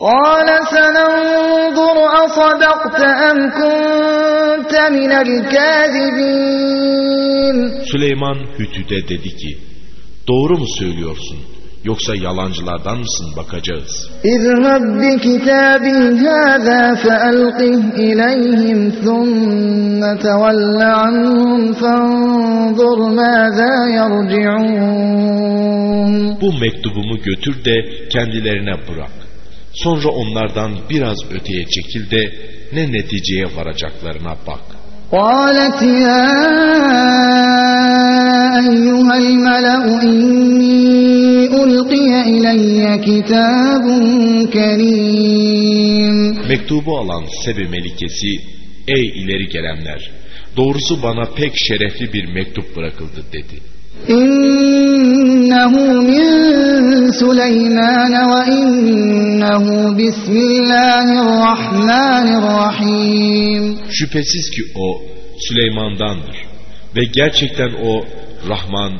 قال سننظر أصدقت أم كنت من الكاذبين Süleyman Hütü'de dedi ki, doğru mu söylüyorsun yoksa yalancılardan mısın bakacağız. اذهب بكتابي هذا فألقه إليهم ثم تول عنهم فانظر ماذا يرجعون Bu mektubumu götür de kendilerine bırak. Sonra onlardan biraz öteye çekil de ne neticeye varacaklarına bak. قالت يا أيها الملأ إني ألقي إلي كتاب كريم Mektubu alan Sebe Melikesi, ey ileri gelenler, doğrusu bana pek şerefli bir mektup bırakıldı dedi. إنه من سليمان وإنه بسم الله الرحمن الرحيم Şüphesiz ki o Süleyman'dandır ve gerçekten o Rahman,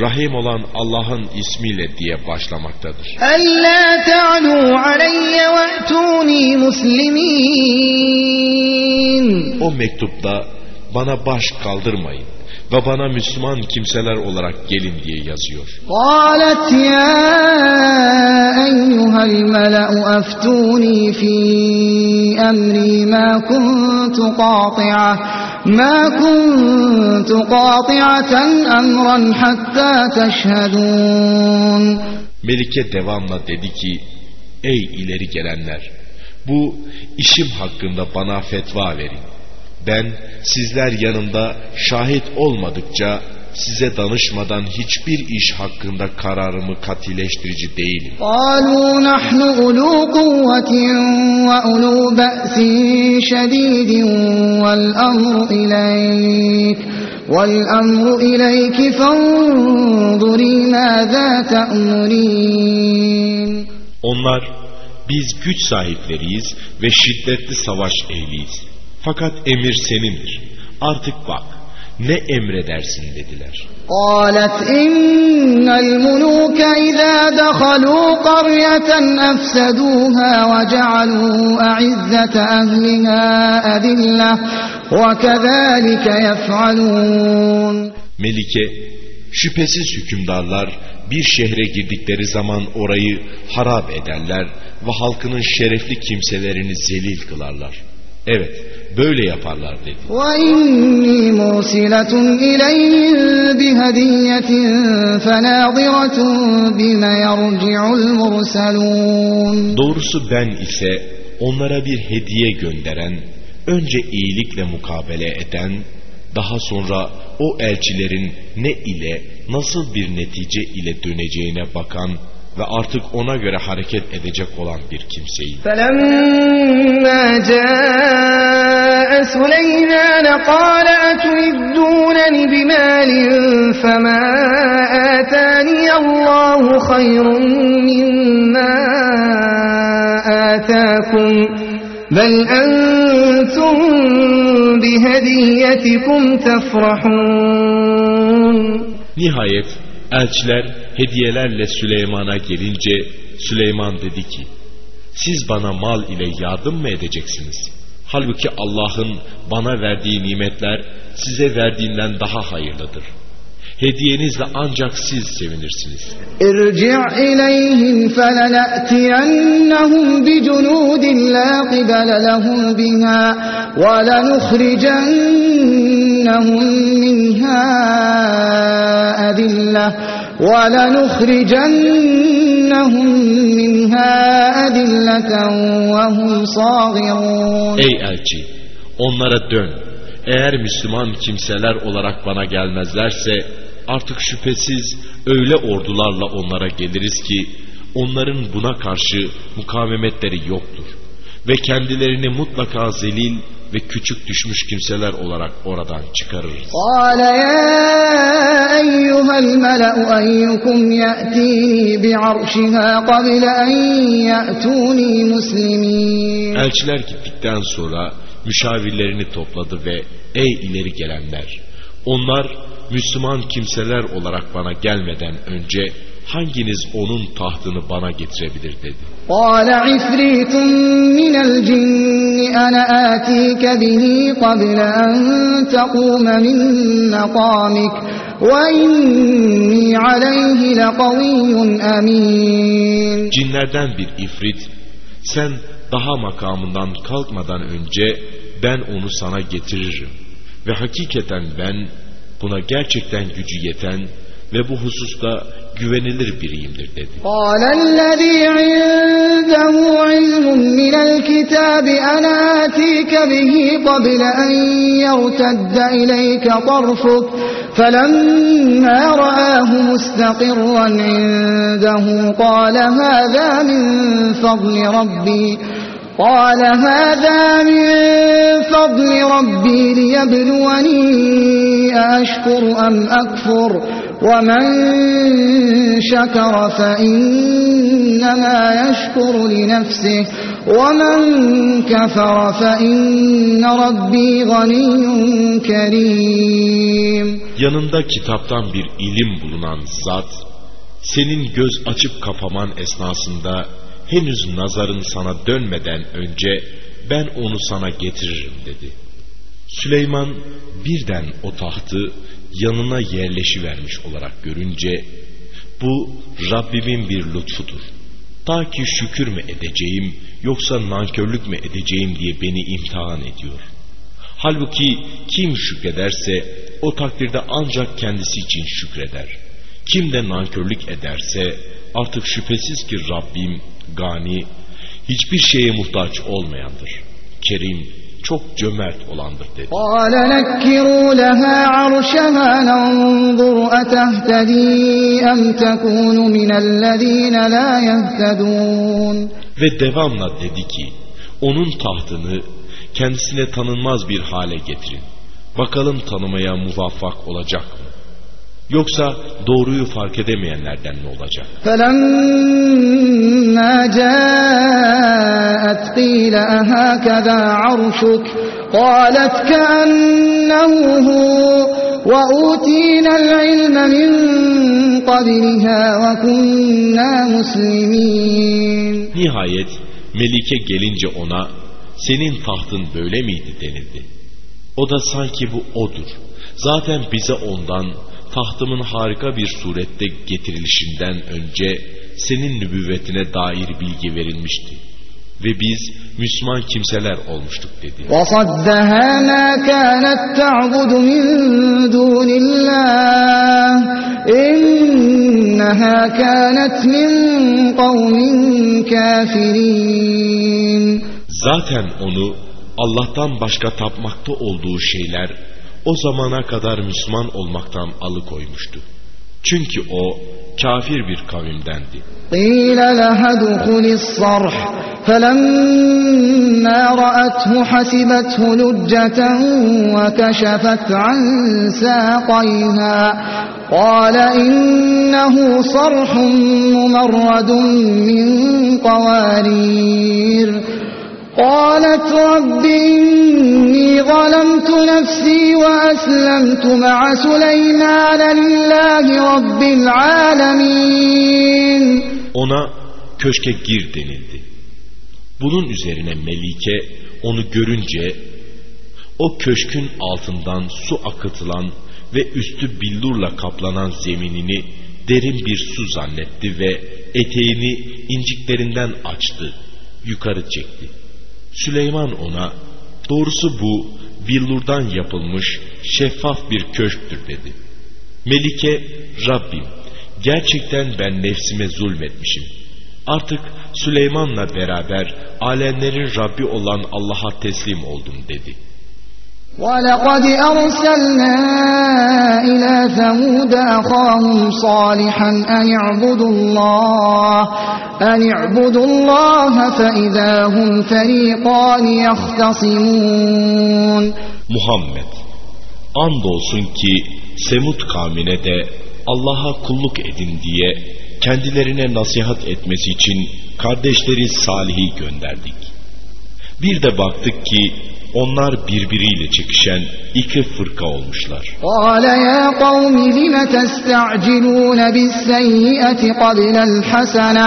Rahim olan Allah'ın ismiyle diye başlamaktadır. ألا تعلوا علي وأتوني مسلمين O mektupta bana baş kaldırmayın ve bana Müslüman kimseler olarak gelin diye yazıyor. قالت يا أيها الملأ أفتوني في أمري ما كنت قاطعة ما كنت قاطعة أمرا حتى تشهدون Melike devamla dedi ki, ey ileri gelenler, bu işim hakkında bana fetva verin. Ben sizler yanımda şahit olmadıkça size danışmadan hiçbir iş hakkında kararımı katileştirici değilim. قالوا نحن أولو قوة وأولو بأس شديد والأمر إليك والأمر إليك فانظري ماذا تأمرين Onlar biz güç sahipleriyiz ve şiddetli savaş ehliyiz. Fakat emir senindir. Artık bak ne emredersin dediler. قالت إن الملوك إذا دخلوا قرية أفسدوها وجعلوا أعزة أهلها أذلة وكذلك يفعلون Melike, şüphesiz hükümdarlar bir şehre girdikleri zaman orayı harap ederler ve halkının şerefli kimselerini zelil kılarlar. Evet, böyle yaparlar dedi. وإني مرسلة إليهم بهدية فناظرة بما يرجع المرسلون Doğrusu ben ise onlara bir hediye gönderen, önce iyilikle mukabele eden, daha sonra o elçilerin ne ile nasıl bir netice ile döneceğine bakan ve artık ona göre hareket edecek olan bir kimseyim. فلما جاء سليمان قال أتمدونني بمال فما آتاني الله خير مما آتاكم بل أنتم بهديتكم تفرحون Nihayet elçiler hediyelerle Süleyman'a gelince Süleyman dedi ki siz bana mal ile yardım mı edeceksiniz? Halbuki Allah'ın bana verdiği nimetler size verdiğinden daha hayırlıdır. Hediyenizle ancak siz sevinirsiniz. ارجع إليهم فلنأتينهم بجنود لا قبل لهم بها ولنخرجنهم منها أذلة ولنخرجنهم منها أذلة وهم صاغرون Ey elçi onlara dön. Eğer Müslüman kimseler olarak bana gelmezlerse artık şüphesiz öyle ordularla onlara geliriz ki onların buna karşı mukavemetleri yoktur. Ve kendilerini mutlaka zelil ve küçük düşmüş kimseler olarak oradan çıkarırız. Elçiler gittikten sonra müşavirlerini topladı ve ey ileri gelenler onlar Müslüman kimseler olarak bana gelmeden önce hanginiz onun tahtını bana getirebilir dedi. قال عفريت من الجن أنا آتيك به قبل أن تقوم من مقامك وإني عليه لقوي أمين Cinlerden bir ifrit, sen daha makamından kalkmadan önce ben onu sana getiririm. Ve hakikaten ben buna gerçekten gücü yeten ve bu hususta güvenilir biriyimdir dedi. قال الذي عنده علم من الكتاب أنا آتيك به قبل أن يرتد إليك طرفك فلما رآه مستقرا عنده قال هذا من فضل ربي قال هذا من فضل ربي ليبلوني أأشكر أم أكفر ومن شكر فإنما يشكر لنفسه ومن كفر فإن ربي غني كريم Yanında kitaptan bir ilim bulunan zat, senin göz açıp kapaman esnasında henüz nazarın sana dönmeden önce ben onu sana getiririm dedi. Süleyman birden o tahtı yanına yerleşivermiş olarak görünce bu Rabbimin bir lütfudur. Ta ki şükür mü edeceğim yoksa nankörlük mü edeceğim diye beni imtihan ediyor. Halbuki kim şükrederse o takdirde ancak kendisi için şükreder. Kim de nankörlük ederse artık şüphesiz ki Rabbim gani, hiçbir şeye muhtaç olmayandır. Kerim, çok cömert olandır dedi. قال نكروا لها عرشها ننظر أتهتدي أم تكون من الذين لا يهتدون Ve devamla dedi ki, onun tahtını kendisine tanınmaz bir hale getirin. Bakalım tanımaya muvaffak olacak mı? Yoksa doğruyu fark edemeyenlerden mi olacak? فلما جاءت قيل أهكذا عرشك قالت كأنه هو وأوتينا العلم من قبلها وكنا مسلمين Nihayet Melike gelince ona senin tahtın böyle miydi denildi. O da sanki bu odur. Zaten bize ondan tahtımın harika bir surette getirilişinden önce senin nübüvvetine dair bilgi verilmişti. Ve biz Müslüman kimseler olmuştuk dedi. وصدها ما كانت تعبد من دون الله إنها كانت من قوم كافرين Zaten onu Allah'tan başka tapmakta olduğu şeyler o zamana kadar Müslüman olmaktan alıkoymuştu. Çünkü o kafir bir kavimdendi. قيل لها ادخل الصرح فلما رأته حسبته لجة وكشفت عن ساقيها قال إنه صرح ممرد من قوارير قالت رب إني ظلمت نفسي وأسلمت مع سليمان لله رب العالمين Ona köşke gir denildi. Bunun üzerine Melike onu görünce o köşkün altından su akıtılan ve üstü billurla kaplanan zeminini derin bir su zannetti ve eteğini inciklerinden açtı, yukarı çekti. Süleyman ona doğrusu bu billurdan yapılmış şeffaf bir köşktür dedi. Melike Rabbim gerçekten ben nefsime zulmetmişim. Artık Süleyman'la beraber alemlerin Rabbi olan Allah'a teslim oldum dedi. ولقد أرسلنا إلى ثمود أخاهم صالحا أن اعبدوا الله أن اعبدوا الله فإذا هم فريقان يختصمون Muhammed andolsun ki Semut kavmine de Allah'a kulluk edin diye kendilerine nasihat etmesi için kardeşleri Salih'i gönderdik. Bir de baktık ki onlar birbiriyle çekişen iki fırka olmuşlar. قال يا قوم لم تستعجلون بالسيئة قبل الحسنة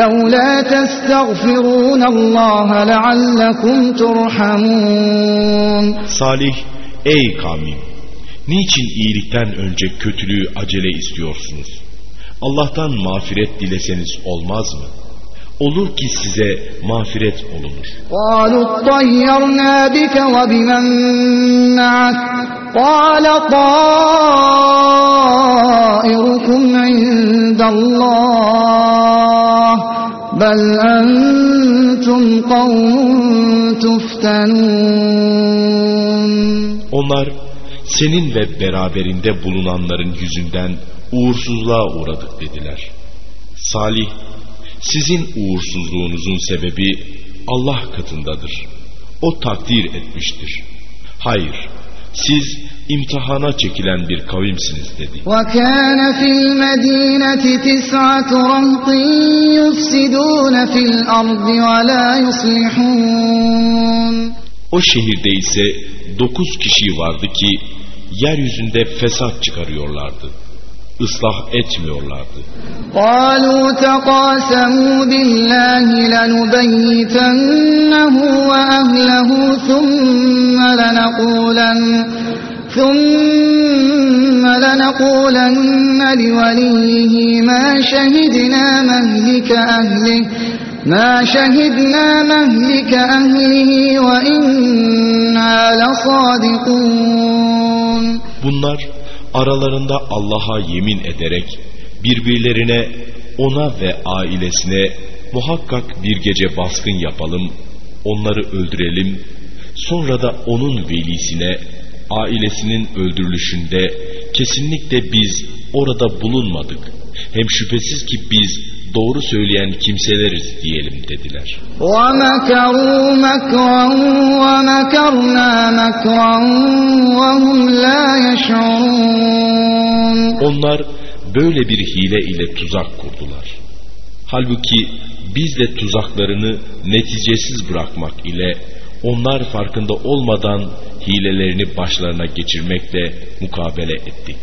لولا تستغفرون الله لعلكم ترحمون Salih, ey kavmim! Niçin iyilikten önce kötülüğü acele istiyorsunuz? Allah'tan mağfiret dileseniz olmaz mı? Olur ki size mağfiret olunur. قالوا اطيرنا بك وبمن معك قال طائركم عند الله بل أنتم قوم تفتنون Onlar senin ve beraberinde bulunanların yüzünden uğursuzluğa uğradık dediler. Salih, sizin uğursuzluğunuzun sebebi Allah katındadır. O takdir etmiştir. Hayır, siz imtihana çekilen bir kavimsiniz dedi. وكان في المدينة تسعة رهط يفسدون في الأرض ولا يصلحون O şehirde ise dokuz kişi vardı ki yeryüzünde fesat çıkarıyorlardı. Islah etmiyorlardı. قالوا تقاسموا بالله لنبيتنه وأهله ثم لنقولن ثم لنقولن لوليه ما شهدنا مهلك أهله ما شهدنا مهلك أهله وإنا لصادقون Bunlar aralarında Allah'a yemin ederek birbirlerine ona ve ailesine muhakkak bir gece baskın yapalım, onları öldürelim, sonra da onun velisine, ailesinin öldürülüşünde kesinlikle biz orada bulunmadık. Hem şüphesiz ki biz doğru söyleyen kimseleriz diyelim dediler. Onlar böyle bir hile ile tuzak kurdular. Halbuki biz de tuzaklarını neticesiz bırakmak ile onlar farkında olmadan hilelerini başlarına geçirmekle mukabele ettik.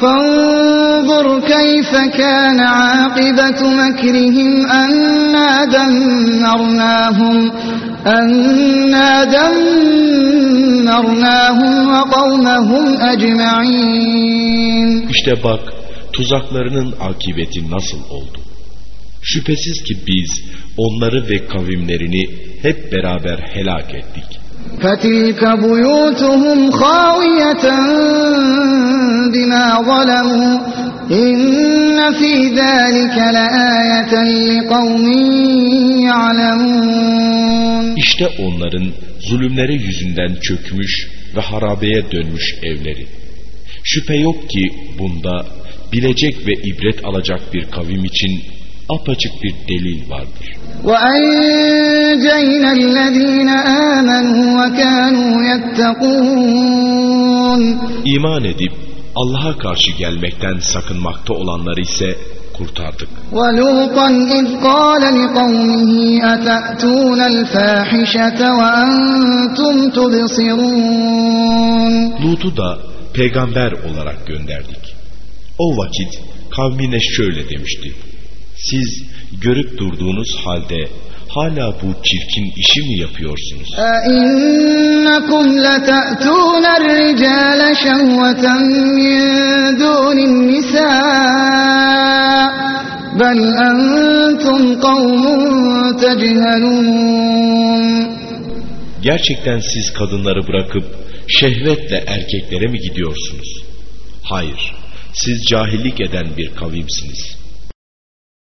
فانظر كيف كان عاقبة مكرهم أنا دمرناهم أنا دمرناهم وقومهم أجمعين İşte bak tuzaklarının akıbeti nasıl oldu. Şüphesiz ki biz onları ve kavimlerini hep beraber helak ettik. فتلك بيوتهم خاوية بما ظلموا إن في ذلك لآية لقوم يعلمون İşte onların zulümleri yüzünden çökmüş ve harabeye dönmüş evleri. Şüphe yok ki bunda bilecek ve ibret alacak bir kavim için apaçık bir delil vardır. وأنجينا الذين آمنوا وكانوا يتقون İman edip Allah'a karşı gelmekten sakınmakta olanları ise kurtardık. ولوطا إذ قال لقومه أتأتون الفاحشة وأنتم تبصرون Lut'u da peygamber olarak gönderdik. O vakit kavmine şöyle demişti. Siz görüp durduğunuz halde hala bu çirkin işi mi yapıyorsunuz? أئنكم لتأتون الرجال شهوة من دون النساء بل أنتم قوم تجهلون Gerçekten siz kadınları bırakıp şehvetle erkeklere mi gidiyorsunuz? Hayır, siz cahillik eden bir kavimsiniz.